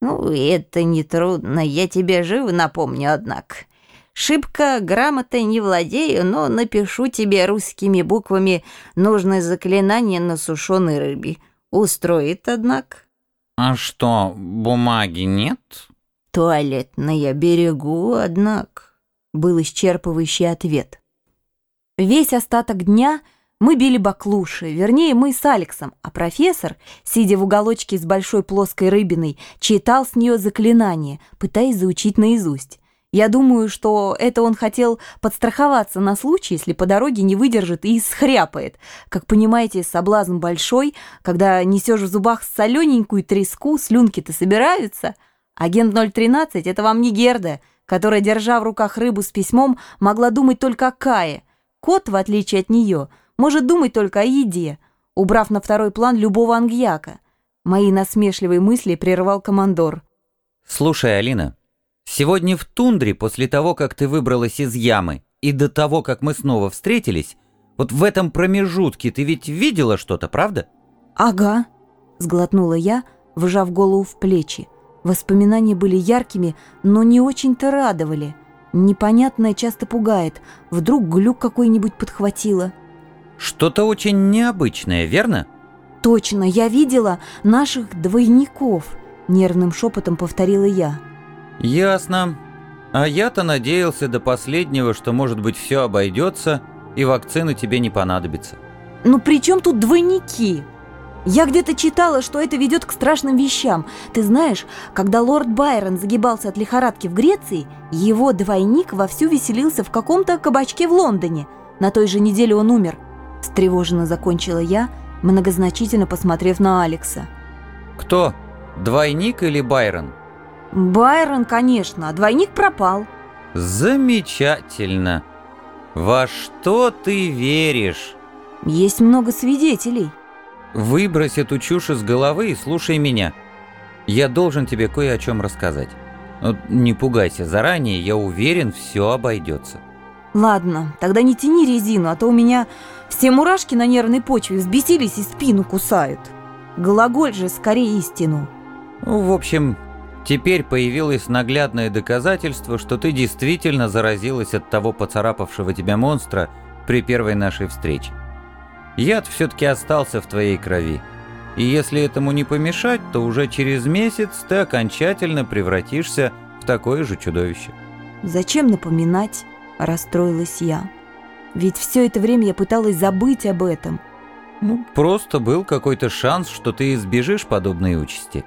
Ну, это нетрудно, я тебе живо напомню, однако. Шибко грамотой не владею, но напишу тебе русскими буквами нужное заклинание на сушеной рыбе. Устроит, однако. А что, бумаги нет? Туалетная берегу, однако. Был исчерпывающий ответ. Весь остаток дня мы били баклуши, вернее, мы с Алексом, а профессор, сидя в уголочке с большой плоской рыбиной, читал с нее заклинание, пытаясь заучить наизусть. Я думаю, что это он хотел подстраховаться на случай, если по дороге не выдержит и схряпает. Как понимаете, соблазн большой, когда несешь в зубах солененькую треску, слюнки-то собираются. Агент 013 — это вам не Герда, которая, держа в руках рыбу с письмом, могла думать только о Кае. Кот, в отличие от нее, — может думать только о еде, убрав на второй план любого ангьяка. Мои насмешливые мысли прервал командор. «Слушай, Алина, сегодня в тундре, после того, как ты выбралась из ямы, и до того, как мы снова встретились, вот в этом промежутке ты ведь видела что-то, правда?» «Ага», — сглотнула я, вжав голову в плечи. Воспоминания были яркими, но не очень-то радовали. Непонятное часто пугает. Вдруг глюк какой-нибудь подхватила. Что-то очень необычное, верно? Точно, я видела наших двойников, нервным шепотом повторила я. Ясно. А я-то надеялся до последнего, что, может быть, все обойдется, и вакцина тебе не понадобится. Ну при чем тут двойники? Я где-то читала, что это ведет к страшным вещам. Ты знаешь, когда лорд Байрон загибался от лихорадки в Греции, его двойник вовсю веселился в каком-то кабачке в Лондоне. На той же неделе он умер. Встревоженно закончила я, многозначительно посмотрев на Алекса. Кто? Двойник или Байрон? Байрон, конечно, а двойник пропал. Замечательно. Во что ты веришь? Есть много свидетелей. Выбрось эту чушь из головы и слушай меня. Я должен тебе кое о чем рассказать. Вот не пугайся заранее, я уверен, все обойдется. Ладно, тогда не тяни резину, а то у меня все мурашки на нервной почве взбесились и спину кусают. Глаголь же скорее истину. Ну, в общем, теперь появилось наглядное доказательство, что ты действительно заразилась от того поцарапавшего тебя монстра при первой нашей встрече. Яд все-таки остался в твоей крови. И если этому не помешать, то уже через месяц ты окончательно превратишься в такое же чудовище. Зачем напоминать? Расстроилась я. Ведь все это время я пыталась забыть об этом. Ну, просто был какой-то шанс, что ты избежишь подобной участи.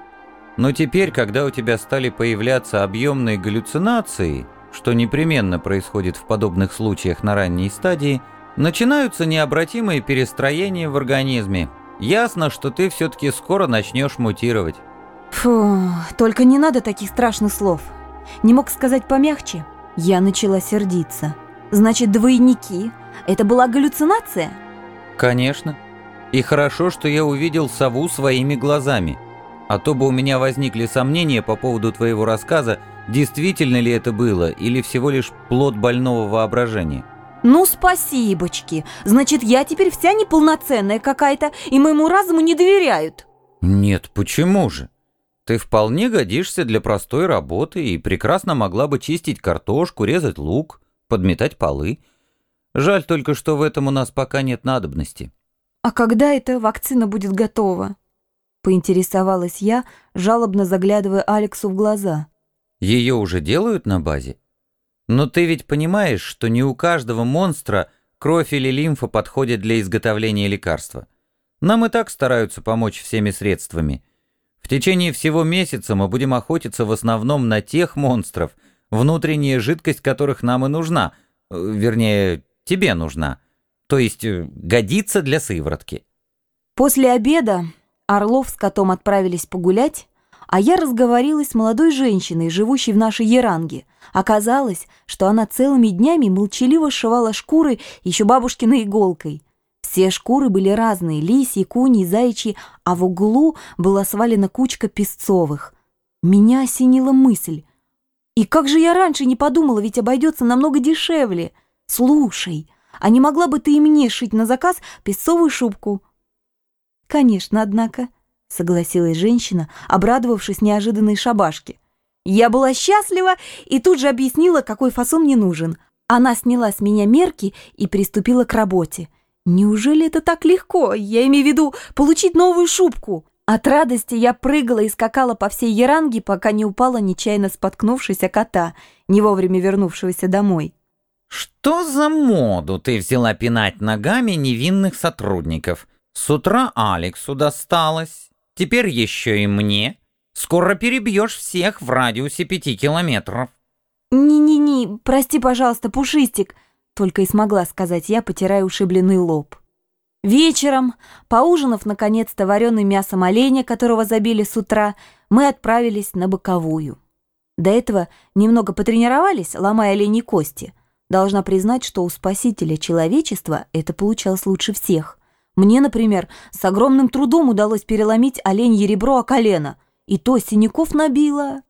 Но теперь, когда у тебя стали появляться объемные галлюцинации, что непременно происходит в подобных случаях на ранней стадии, начинаются необратимые перестроения в организме. Ясно, что ты все-таки скоро начнешь мутировать. Фу, только не надо таких страшных слов. Не мог сказать помягче? Я начала сердиться. Значит, двойники – это была галлюцинация? Конечно. И хорошо, что я увидел сову своими глазами. А то бы у меня возникли сомнения по поводу твоего рассказа, действительно ли это было, или всего лишь плод больного воображения. Ну, спасибочки. Значит, я теперь вся неполноценная какая-то, и моему разуму не доверяют. Нет, почему же? Ты вполне годишься для простой работы и прекрасно могла бы чистить картошку, резать лук, подметать полы. Жаль только, что в этом у нас пока нет надобности. А когда эта вакцина будет готова? Поинтересовалась я, жалобно заглядывая Алексу в глаза. Ее уже делают на базе? Но ты ведь понимаешь, что не у каждого монстра кровь или лимфа подходят для изготовления лекарства. Нам и так стараются помочь всеми средствами – течение всего месяца мы будем охотиться в основном на тех монстров, внутренняя жидкость которых нам и нужна, э, вернее, тебе нужна, то есть э, годится для сыворотки. После обеда Орлов с котом отправились погулять, а я разговорилась с молодой женщиной, живущей в нашей Еранге. Оказалось, что она целыми днями молчаливо сшивала шкуры еще бабушкиной иголкой – все шкуры были разные, лисьи, куни, зайчьи, а в углу была свалена кучка песцовых. Меня осенила мысль. И как же я раньше не подумала, ведь обойдется намного дешевле. Слушай, а не могла бы ты и мне шить на заказ песцовую шубку? Конечно, однако, согласилась женщина, обрадовавшись неожиданной шабашке. Я была счастлива и тут же объяснила, какой фасон мне нужен. Она сняла с меня мерки и приступила к работе. Неужели это так легко? Я имею в виду получить новую шубку. От радости я прыгала и скакала по всей Яранге, пока не упала, нечаянно споткнувшись о кота, не вовремя вернувшегося домой. «Что за моду ты взяла пинать ногами невинных сотрудников? С утра Алексу досталось, теперь еще и мне. Скоро перебьешь всех в радиусе пяти километров». «Не-не-не, прости, пожалуйста, Пушистик», — только и смогла сказать я, потирая ушибленный лоб. Вечером, поужинав наконец-то вареным мясом оленя, которого забили с утра, мы отправились на боковую. До этого немного потренировались, ломая оленьи кости. Должна признать, что у спасителя человечества это получалось лучше всех. Мне, например, с огромным трудом удалось переломить оленье ребро о колено, и то синяков набило.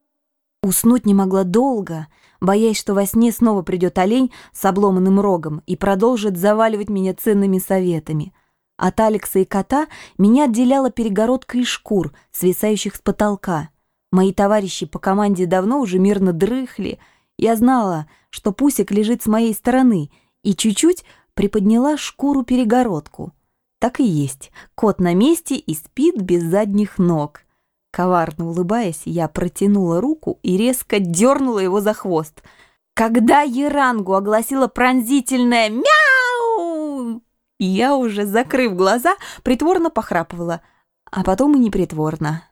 Уснуть не могла долго, боясь, что во сне снова придет олень с обломанным рогом и продолжит заваливать меня ценными советами — от Алекса и кота меня отделяла перегородка из шкур, свисающих с потолка. Мои товарищи по команде давно уже мирно дрыхли. Я знала, что Пусик лежит с моей стороны, и чуть-чуть приподняла шкуру-перегородку. Так и есть, кот на месте и спит без задних ног. Коварно улыбаясь, я протянула руку и резко дернула его за хвост. Когда Ерангу огласила пронзительное «Мяу!», я уже, закрыв глаза, притворно похрапывала, а потом и непритворно.